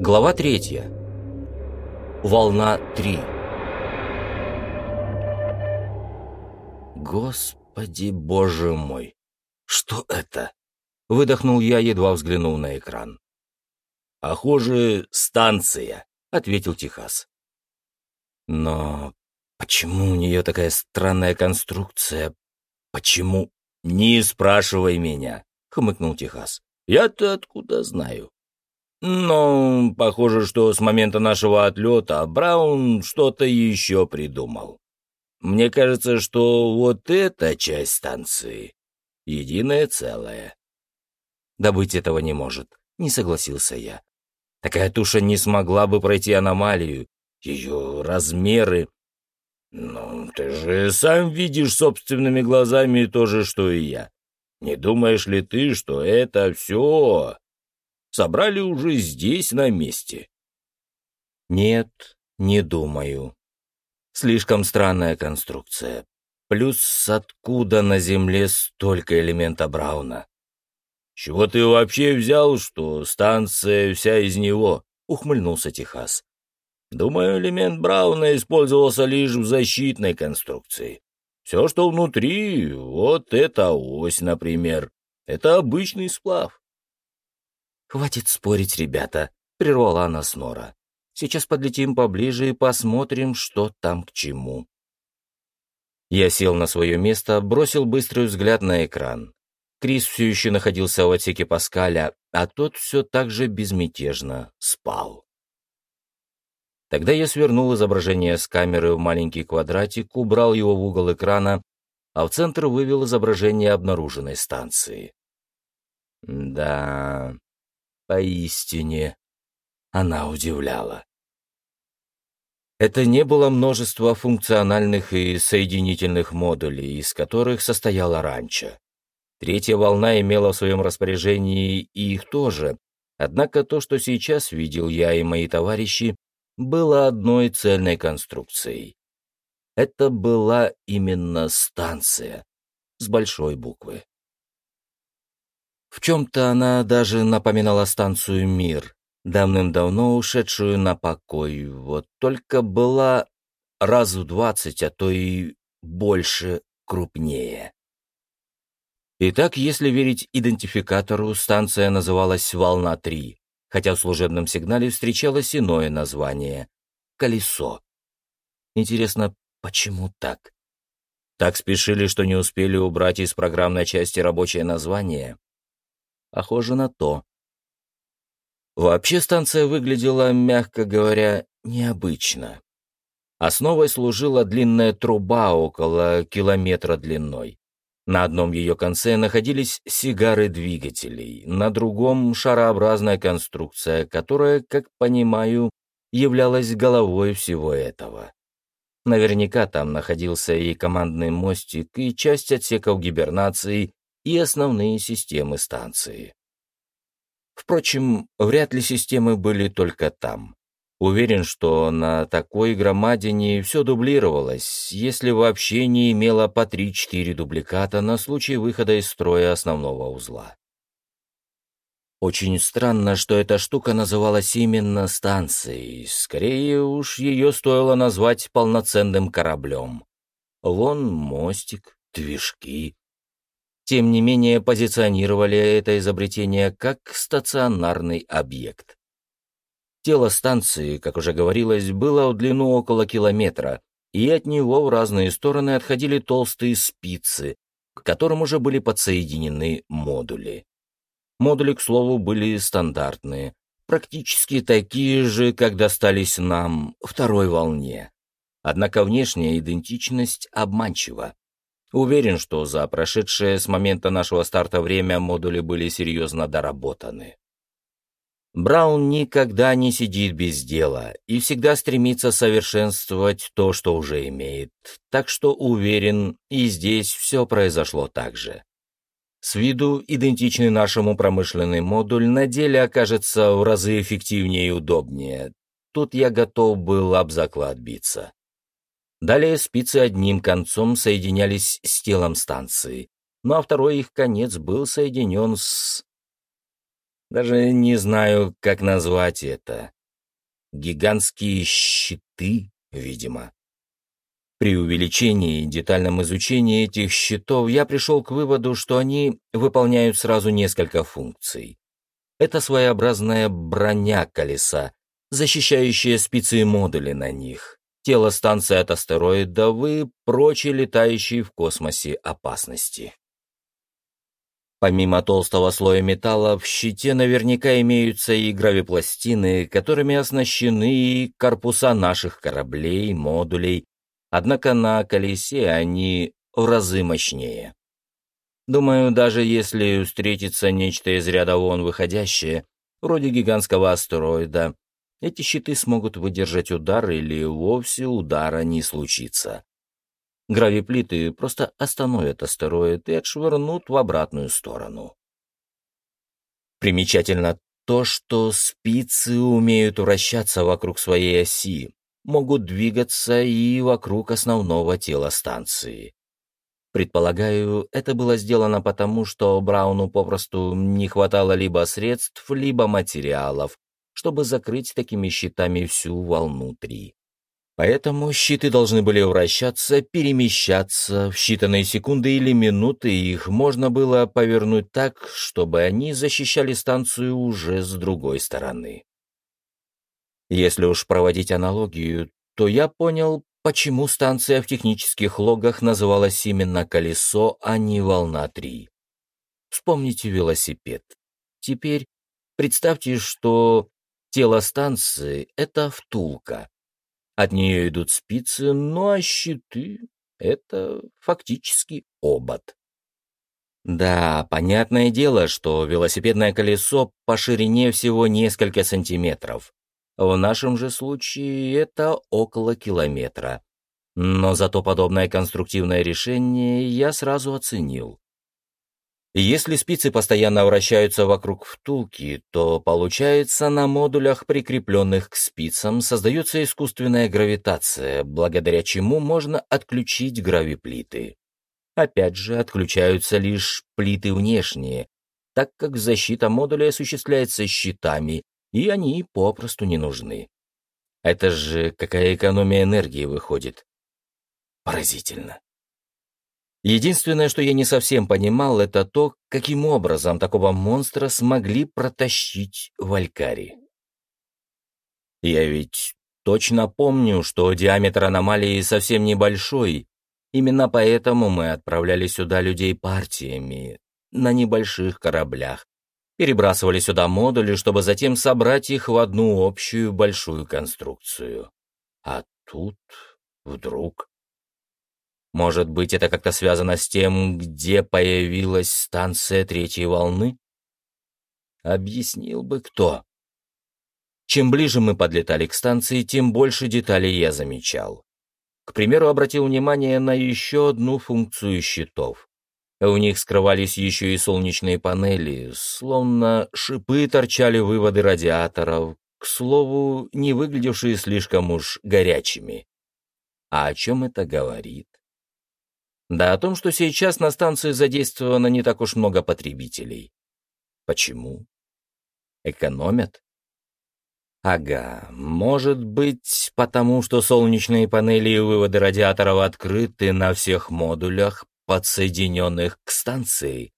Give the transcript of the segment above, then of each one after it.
Глава третья. Волна 3. Господи, боже мой! Что это? Выдохнул я, едва взглянул на экран. «Похоже, станция», — ответил Техас. «Но почему у нее такая странная конструкция? Почему?» «Не спрашивай меня», — хмыкнул Техас. «Я-то откуда знаю?» «Но похоже, что с момента нашего отлета Браун что-то еще придумал. Мне кажется, что вот эта часть станции — единое целое». «Да быть этого не может», — не согласился я. Такая туша не смогла бы пройти аномалию. Ее размеры... Ну, ты же сам видишь собственными глазами то же, что и я. Не думаешь ли ты, что это все собрали уже здесь, на месте? Нет, не думаю. Слишком странная конструкция. Плюс откуда на Земле столько элемента Брауна? «Чего ты вообще взял, что станция вся из него?» — ухмыльнулся Техас. «Думаю, элемент Брауна использовался лишь в защитной конструкции. Все, что внутри, вот эта ось, например, это обычный сплав». «Хватит спорить, ребята», — прервала она Снора. «Сейчас подлетим поближе и посмотрим, что там к чему». Я сел на свое место, бросил быстрый взгляд на экран. Крис все еще находился в отсеке Паскаля, а тот все так же безмятежно спал. Тогда я свернул изображение с камеры в маленький квадратик, убрал его в угол экрана, а в центр вывел изображение обнаруженной станции. Да, поистине, она удивляла. Это не было множество функциональных и соединительных модулей, из которых состояла ранчо. Третья волна имела в своем распоряжении и их тоже, однако то, что сейчас видел я и мои товарищи, было одной цельной конструкцией. Это была именно станция с большой буквы. В чем-то она даже напоминала станцию «Мир», давным-давно ушедшую на покой, вот только была раз в двадцать, а то и больше крупнее. Итак, если верить идентификатору, станция называлась «Волна-3», хотя в служебном сигнале встречалось иное название — «Колесо». Интересно, почему так? Так спешили, что не успели убрать из программной части рабочее название? Похоже на то. Вообще станция выглядела, мягко говоря, необычно. Основой служила длинная труба около километра длиной. На одном ее конце находились сигары двигателей, на другом — шарообразная конструкция, которая, как понимаю, являлась головой всего этого. Наверняка там находился и командный мостик, и часть отсеков гибернации, и основные системы станции. Впрочем, вряд ли системы были только там. Уверен, что на такой громадине все дублировалось, если вообще не имело по 3-4 дубликата на случай выхода из строя основного узла. Очень странно, что эта штука называлась именно станцией. Скорее уж ее стоило назвать полноценным кораблем. Вон мостик, движки. Тем не менее, позиционировали это изобретение как стационарный объект. Тело станции, как уже говорилось, было в длину около километра, и от него в разные стороны отходили толстые спицы, к которым уже были подсоединены модули. Модули, к слову, были стандартные, практически такие же, как достались нам второй волне. Однако внешняя идентичность обманчива. Уверен, что за прошедшее с момента нашего старта время модули были серьезно доработаны. Браун никогда не сидит без дела и всегда стремится совершенствовать то, что уже имеет, так что уверен, и здесь все произошло так же. С виду идентичный нашему промышленный модуль на деле окажется в разы эффективнее и удобнее. Тут я готов был об заклад биться. Далее спицы одним концом соединялись с телом станции, ну а второй их конец был соединен с Даже не знаю, как назвать это. Гигантские щиты, видимо. При увеличении и детальном изучении этих щитов я пришел к выводу, что они выполняют сразу несколько функций. Это своеобразная броня колеса, защищающая спицы и модули на них, тело станции от астероидов и прочие летающие в космосе опасности. Помимо толстого слоя металла, в щите наверняка имеются и гравипластины, которыми оснащены и корпуса наших кораблей, модулей, однако на колесе они в разы мощнее. Думаю, даже если встретится нечто из ряда вон выходящее, вроде гигантского астероида, эти щиты смогут выдержать удар или вовсе удара не случится. Гравиплиты просто остановят астероид и отшвырнут в обратную сторону. Примечательно то, что спицы умеют вращаться вокруг своей оси, могут двигаться и вокруг основного тела станции. Предполагаю, это было сделано потому, что Брауну попросту не хватало либо средств, либо материалов, чтобы закрыть такими щитами всю волну 3. Поэтому щиты должны были вращаться, перемещаться, в считанные секунды или минуты их можно было повернуть так, чтобы они защищали станцию уже с другой стороны. Если уж проводить аналогию, то я понял, почему станция в технических логах называлась именно «Колесо», а не «Волна-3». Вспомните велосипед. Теперь представьте, что тело станции — это втулка, от нее идут спицы, ну а щиты — это фактически обод. Да, понятное дело, что велосипедное колесо по ширине всего несколько сантиметров. В нашем же случае это около километра. Но зато подобное конструктивное решение я сразу оценил. Если спицы постоянно вращаются вокруг втулки, то получается на модулях, прикрепленных к спицам, создается искусственная гравитация, благодаря чему можно отключить гравиплиты. Опять же, отключаются лишь плиты внешние, так как защита модуля осуществляется щитами, и они попросту не нужны. Это же какая экономия энергии выходит. Поразительно. Единственное, что я не совсем понимал, это то, каким образом такого монстра смогли протащить в Алькари. Я ведь точно помню, что диаметр аномалии совсем небольшой, именно поэтому мы отправляли сюда людей партиями, на небольших кораблях, перебрасывали сюда модули, чтобы затем собрать их в одну общую большую конструкцию. А тут вдруг может быть, это как-то связано с тем, где появилась станция третьей волны? Объяснил бы кто. Чем ближе мы подлетали к станции, тем больше деталей я замечал. К примеру, обратил внимание на еще одну функцию щитов. У них скрывались еще и солнечные панели, словно шипы торчали выводы радиаторов, к слову, не выглядевшие слишком уж горячими. А о чем это говорит? Да о том, что сейчас на станции задействовано не так уж много потребителей. Почему? Экономят? Ага, может быть, потому что солнечные панели и выводы радиаторов открыты на всех модулях, подсоединенных к станции.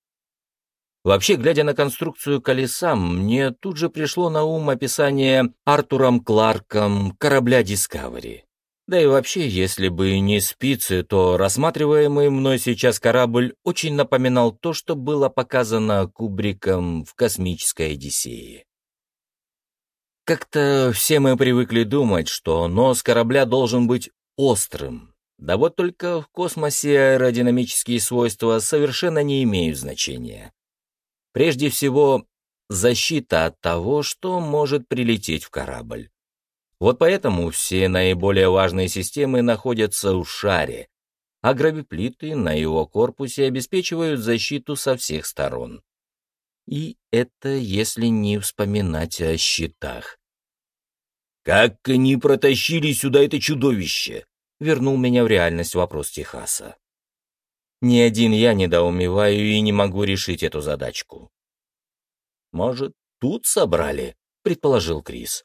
Вообще, глядя на конструкцию колеса, мне тут же пришло на ум описание Артуром Кларком корабля Discovery. Да и вообще, если бы не спицы, то рассматриваемый мной сейчас корабль очень напоминал то, что было показано Кубриком в «Космической Одиссее». Как-то все мы привыкли думать, что нос корабля должен быть острым. Да вот только в космосе аэродинамические свойства совершенно не имеют значения. Прежде всего, защита от того, что может прилететь в корабль. Вот поэтому все наиболее важные системы находятся в шаре, а гравиплиты на его корпусе обеспечивают защиту со всех сторон. И это если не вспоминать о щитах. «Как они протащили сюда это чудовище?» — вернул меня в реальность вопрос Техаса. Ни один я недоумеваю и не могу решить эту задачку. Может, тут собрали», — предположил Крис.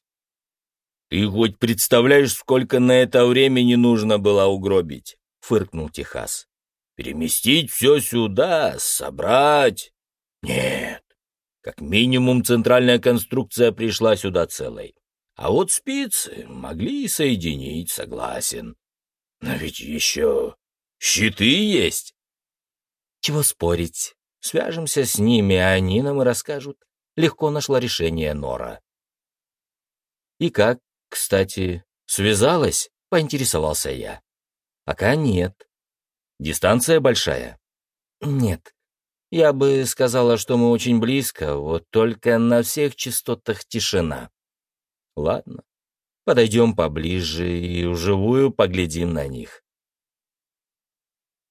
«Ты хоть представляешь, сколько на это времени нужно было угробить?» — фыркнул Техас. «Переместить все сюда, собрать...» «Нет, как минимум центральная конструкция пришла сюда целой. А вот спицы могли и соединить, согласен. Но ведь еще щиты есть. Чего спорить? Свяжемся с ними, а они нам и расскажут. Легко нашла решение Нора. И как, кстати, связалась? Поинтересовался я. Пока нет. Дистанция большая? Нет. Я бы сказала, что мы очень близко, вот только на всех частотах тишина. Ладно, подойдем поближе и вживую поглядим на них.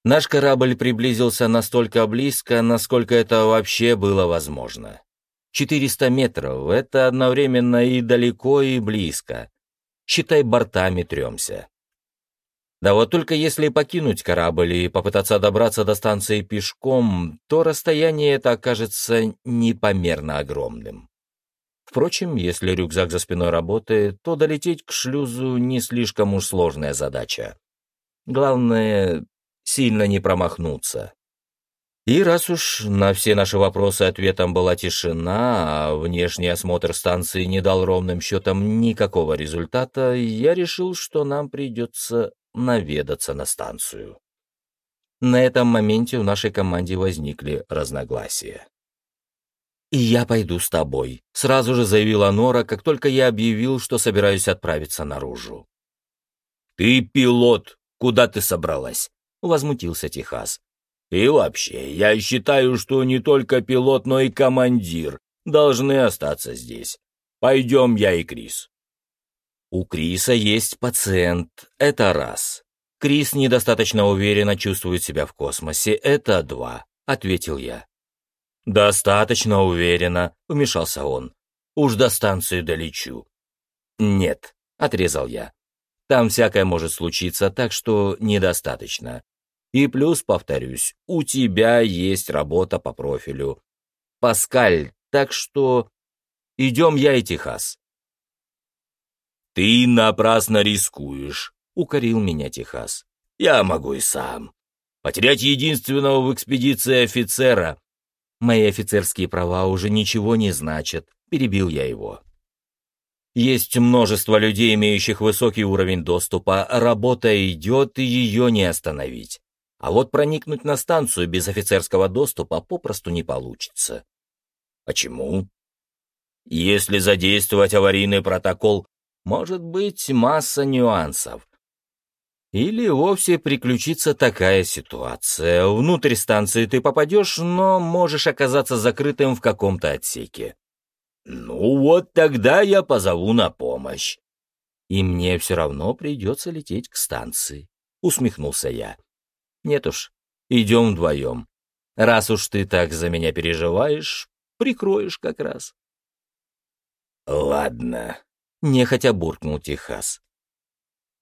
Наш корабль приблизился настолько близко, насколько это вообще было возможно. 400 метров — это одновременно и далеко, и близко. Считай, бортами тремся. Да вот только если покинуть корабль и попытаться добраться до станции пешком, то расстояние это окажется непомерно огромным. Впрочем, если рюкзак за спиной работает, то долететь к шлюзу не слишком уж сложная задача. Главное, сильно не промахнуться. И раз уж на все наши вопросы ответом была тишина, а внешний осмотр станции не дал ровным счетом никакого результата, я решил, что нам придется наведаться на станцию. На этом моменте в нашей команде возникли разногласия. «И я пойду с тобой», — сразу же заявила Нора, как только я объявил, что собираюсь отправиться наружу. «Ты пилот! Куда ты собралась?» — возмутился Техас. «И вообще, я считаю, что не только пилот, но и командир должны остаться здесь. Пойдем я и Крис». У Криса есть пациент, это раз. Крис недостаточно уверенно чувствует себя в космосе, это два, ответил я. «Достаточно уверенно», — вмешался он. «Уж до станции долечу». «Нет», — отрезал я. «Там всякое может случиться, так что недостаточно. И плюс, повторюсь, у тебя есть работа по профилю. Паскаль, так что идем я и Техас». «Ты напрасно рискуешь», — укорил меня Техас. «Я могу и сам. Потерять единственного в экспедиции офицера Мои офицерские права уже ничего не значат, перебил я его. Есть множество людей, имеющих высокий уровень доступа, работа идет, и ее не остановить. А вот проникнуть на станцию без офицерского доступа попросту не получится. Почему? Если задействовать аварийный протокол, может быть масса нюансов. Или вовсе приключится такая ситуация. Внутрь станции ты попадешь, но можешь оказаться закрытым в каком-то отсеке. Ну вот тогда я позову на помощь. И мне все равно придется лететь к станции, усмехнулся я. Нет уж, идем вдвоем. Раз уж ты так за меня переживаешь, прикроешь как раз. Ладно, нехотя буркнул Техас.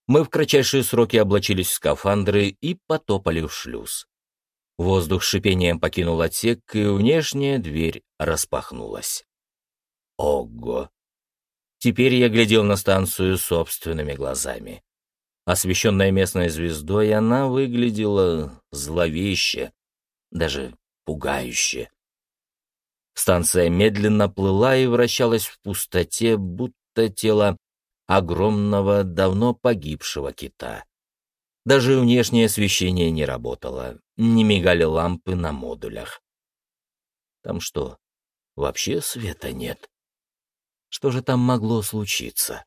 Мы в кратчайшие сроки облачились в скафандры и потопали в шлюз. Воздух шипением покинул отсек, и внешняя дверь распахнулась. Ого! Теперь я глядел на станцию собственными глазами. Освещенная местной звездой, она выглядела зловеще, даже пугающе. Станция медленно плыла и вращалась в пустоте, будто тело огромного, давно погибшего кита. Даже внешнее освещение не работало, не мигали лампы на модулях. Там что, вообще света нет? Что же там могло случиться?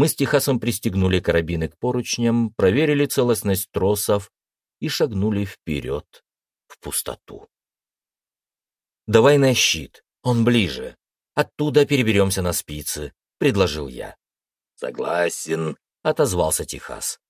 Мы с Техасом пристегнули карабины к поручням, проверили целостность тросов и шагнули вперед, в пустоту. «Давай на щит, он ближе. Оттуда переберемся на спицы», — предложил я. «Согласен», — отозвался Техас.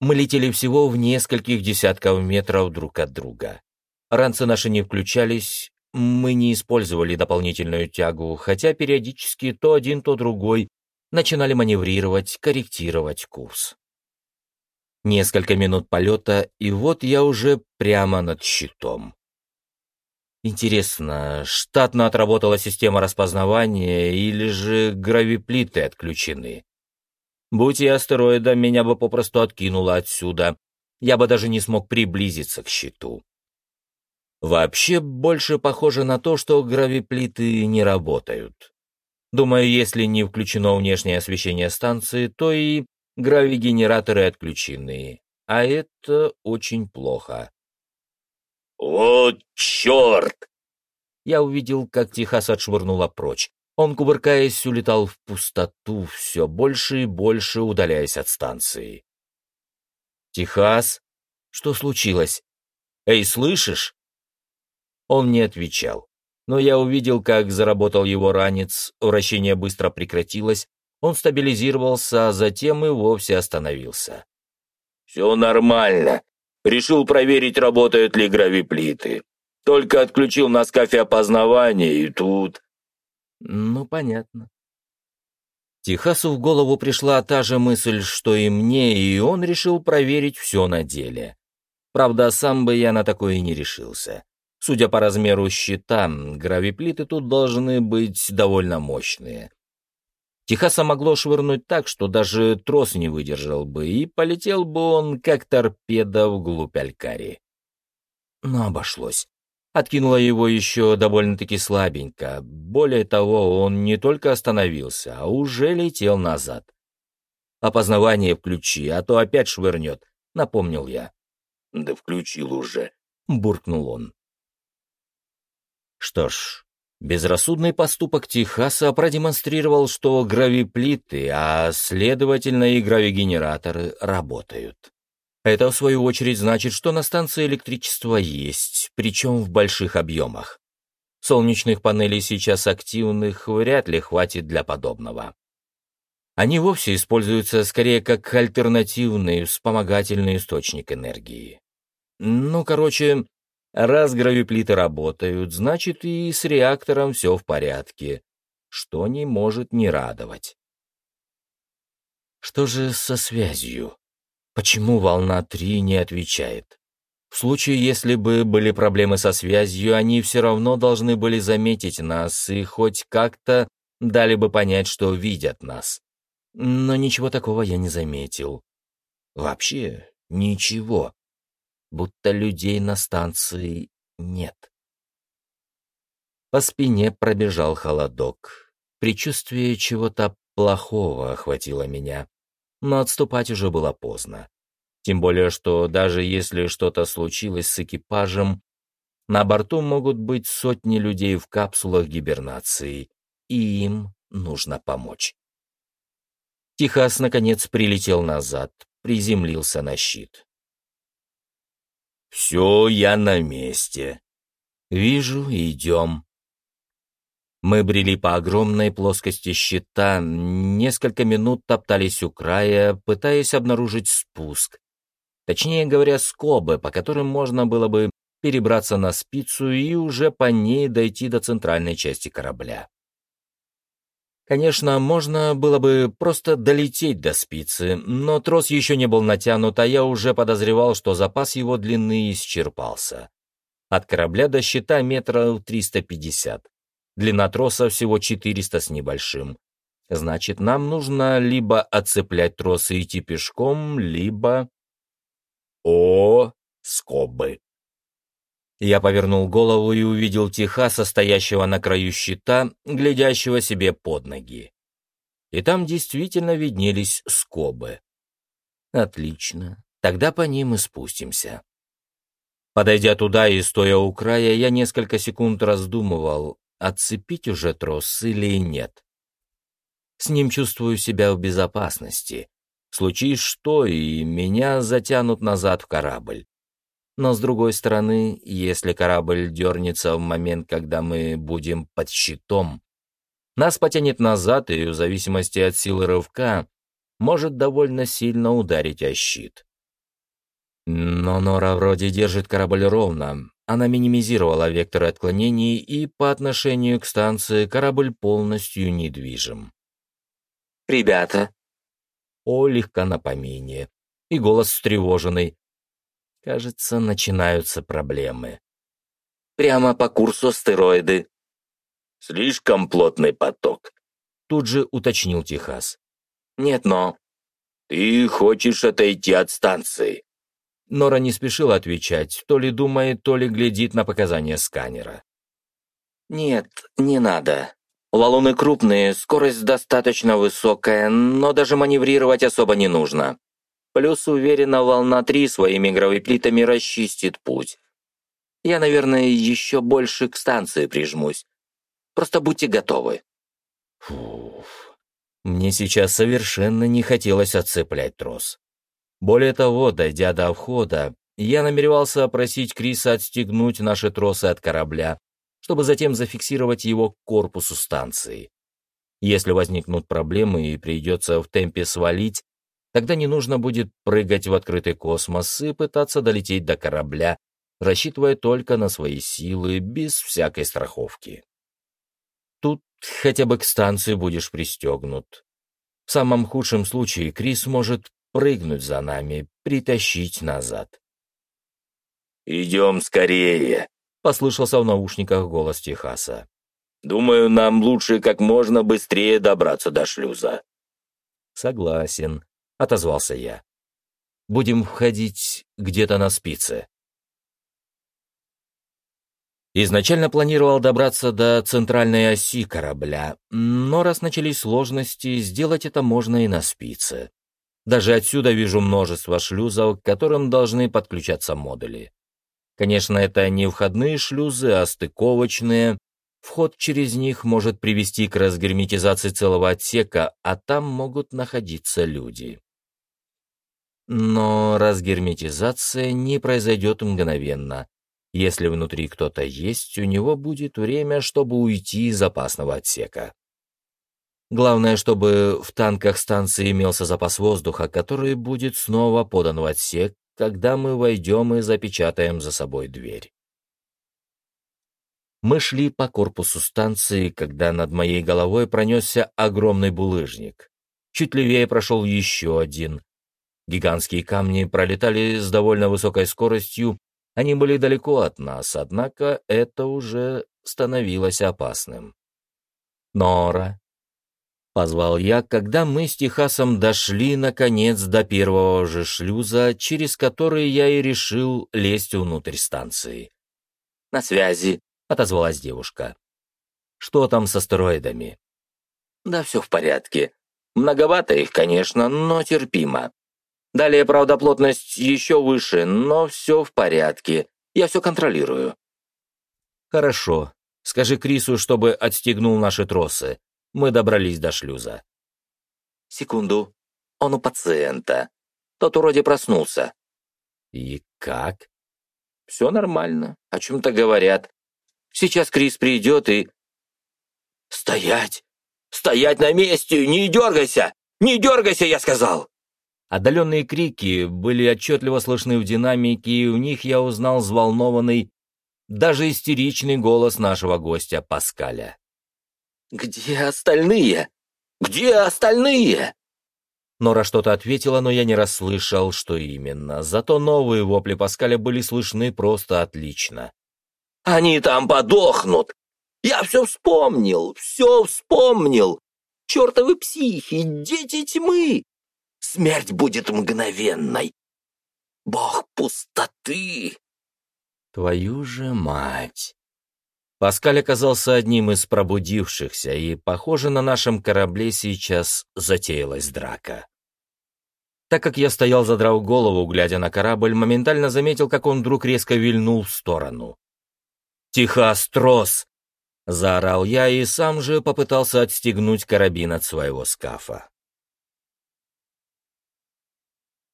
Мы летели всего в нескольких десятков метров друг от друга. Ранцы наши не включались, мы не использовали дополнительную тягу, хотя периодически то один, то другой начинали маневрировать, корректировать курс. Несколько минут полета, и вот я уже прямо над щитом. Интересно, штатно отработала система распознавания или же гравиплиты отключены? Будь я астероидом, меня бы попросту откинуло отсюда. Я бы даже не смог приблизиться к щиту. Вообще больше похоже на то, что гравиплиты не работают. Думаю, если не включено внешнее освещение станции, то и гравигенераторы отключены, а это очень плохо. «Вот черт!» Я увидел, как Техас отшвырнула прочь. Он, кувыркаясь, улетал в пустоту, все больше и больше удаляясь от станции. «Техас? Что случилось? Эй, слышишь?» Он не отвечал. Но я увидел, как заработал его ранец, вращение быстро прекратилось, он стабилизировался, а затем и вовсе остановился. «Все нормально. Решил проверить, работают ли гравиплиты. Только отключил на скафе опознавание, и тут...» «Ну, понятно». Техасу в голову пришла та же мысль, что и мне, и он решил проверить все на деле. Правда, сам бы я на такое и не решился. Судя по размеру щита, гравиплиты тут должны быть довольно мощные. Техаса могло швырнуть так, что даже трос не выдержал бы, и полетел бы он, как торпеда, вглубь Алькари. Но обошлось. Откинуло его еще довольно-таки слабенько. Более того, он не только остановился, а уже летел назад. «Опознавание включи, а то опять швырнет», — напомнил я. «Да включил уже», — буркнул он. Что ж, безрассудный поступок Техаса продемонстрировал, что гравиплиты, а следовательно и гравигенераторы, работают. Это, в свою очередь, значит, что на станции электричество есть, причем в больших объемах. Солнечных панелей сейчас активных вряд ли хватит для подобного. Они вовсе используются скорее как альтернативный вспомогательный источник энергии. Ну, короче, Раз гравиплиты работают, значит и с реактором все в порядке, что не может не радовать. Что же со связью? Почему волна 3 не отвечает? В случае, если бы были проблемы со связью, они все равно должны были заметить нас и хоть как-то дали бы понять, что видят нас. Но ничего такого я не заметил. Вообще ничего будто людей на станции нет. По спине пробежал холодок. Предчувствие чего-то плохого охватило меня, но отступать уже было поздно. Тем более, что даже если что-то случилось с экипажем, на борту могут быть сотни людей в капсулах гибернации, и им нужно помочь. Техас, наконец, прилетел назад, приземлился на щит. «Все, я на месте». «Вижу, идем». Мы брели по огромной плоскости щита, несколько минут топтались у края, пытаясь обнаружить спуск. Точнее говоря, скобы, по которым можно было бы перебраться на спицу и уже по ней дойти до центральной части корабля. Конечно, можно было бы просто долететь до спицы, но трос еще не был натянут, а я уже подозревал, что запас его длины исчерпался. От корабля до щита метров 350. Длина троса всего 400 с небольшим. Значит, нам нужно либо отцеплять трос и идти пешком, либо... О, скобы! Я повернул голову и увидел Техаса, стоящего на краю щита, глядящего себе под ноги. И там действительно виднелись скобы. Отлично, тогда по ним и спустимся. Подойдя туда и стоя у края, я несколько секунд раздумывал, отцепить уже трос или нет. С ним чувствую себя в безопасности. Случись что, и меня затянут назад в корабль. Но с другой стороны, если корабль дернется в момент, когда мы будем под щитом, нас потянет назад и, в зависимости от силы рывка, может довольно сильно ударить о щит. Но Нора вроде держит корабль ровно. Она минимизировала векторы отклонений, и по отношению к станции корабль полностью недвижим. «Ребята!» О, легко на помине. И голос встревоженный. Кажется, начинаются проблемы. Прямо по курсу астероиды». «Слишком плотный поток», — тут же уточнил Техас. «Нет, но...» «Ты хочешь отойти от станции?» Нора не спешила отвечать, то ли думает, то ли глядит на показания сканера. «Нет, не надо. Валуны крупные, скорость достаточно высокая, но даже маневрировать особо не нужно. Плюс, уверена, волна 3 своими гравиплитами расчистит путь. Я, наверное, еще больше к станции прижмусь. Просто будьте готовы». Фуф. Мне сейчас совершенно не хотелось отцеплять трос. Более того, дойдя до входа, я намеревался просить Криса отстегнуть наши тросы от корабля, чтобы затем зафиксировать его к корпусу станции. Если возникнут проблемы и придется в темпе свалить, тогда не нужно будет прыгать в открытый космос и пытаться долететь до корабля, рассчитывая только на свои силы, без всякой страховки. Тут хотя бы к станции будешь пристегнут. В самом худшем случае Крис может прыгнуть за нами, притащить назад. «Идем скорее», — послышался в наушниках голос Техаса. «Думаю, нам лучше как можно быстрее добраться до шлюза». «Согласен», — отозвался я. «Будем входить где-то на спице». Изначально планировал добраться до центральной оси корабля, но раз начались сложности, сделать это можно и на спице. Даже отсюда вижу множество шлюзов, к которым должны подключаться модули. Конечно, это не входные шлюзы, а стыковочные. Вход через них может привести к разгерметизации целого отсека, а там могут находиться люди. Но разгерметизация не произойдет мгновенно. Если внутри кто-то есть, у него будет время, чтобы уйти из опасного отсека. Главное, чтобы в танках станции имелся запас воздуха, который будет снова подан в отсек, когда мы войдем и запечатаем за собой дверь. Мы шли по корпусу станции, когда над моей головой пронесся огромный булыжник. Чуть левее прошел еще один. Гигантские камни пролетали с довольно высокой скоростью, они были далеко от нас, однако это уже становилось опасным. Нора, Позвал я, когда мы с Техасом дошли, наконец, до первого же шлюза, через который я и решил лезть внутрь станции. «На связи», — отозвалась девушка. «Что там с астероидами?» «Да все в порядке. Многовато их, конечно, но терпимо. Далее, правда, плотность еще выше, но все в порядке. Я все контролирую». «Хорошо. Скажи Крису, чтобы отстегнул наши тросы. Мы добрались до шлюза. «Секунду. Он у пациента. Тот вроде проснулся». «И как?» «Все нормально. О чем-то говорят. Сейчас Крис придет и...» «Стоять! Стоять на месте! Не дергайся! Не дергайся, я сказал!» Отдаленные крики были отчетливо слышны в динамике, и у них я узнал взволнованный, даже истеричный голос нашего гостя Паскаля. «Где остальные? Где остальные?» Нора что-то ответила, но я не расслышал, что именно. Зато новые вопли Паскаля были слышны просто отлично. «Они там подохнут! Я все вспомнил, все вспомнил! Чертовы психи, дети тьмы! Смерть будет мгновенной! Бог пустоты!» «Твою же мать!» Паскаль оказался одним из пробудившихся, и, похоже, на нашем корабле сейчас затеялась драка. Так как я стоял, задрав голову, глядя на корабль, моментально заметил, как он вдруг резко вильнул в сторону. «Тихо, строс!» — заорал я и сам же попытался отстегнуть карабин от своего скафа.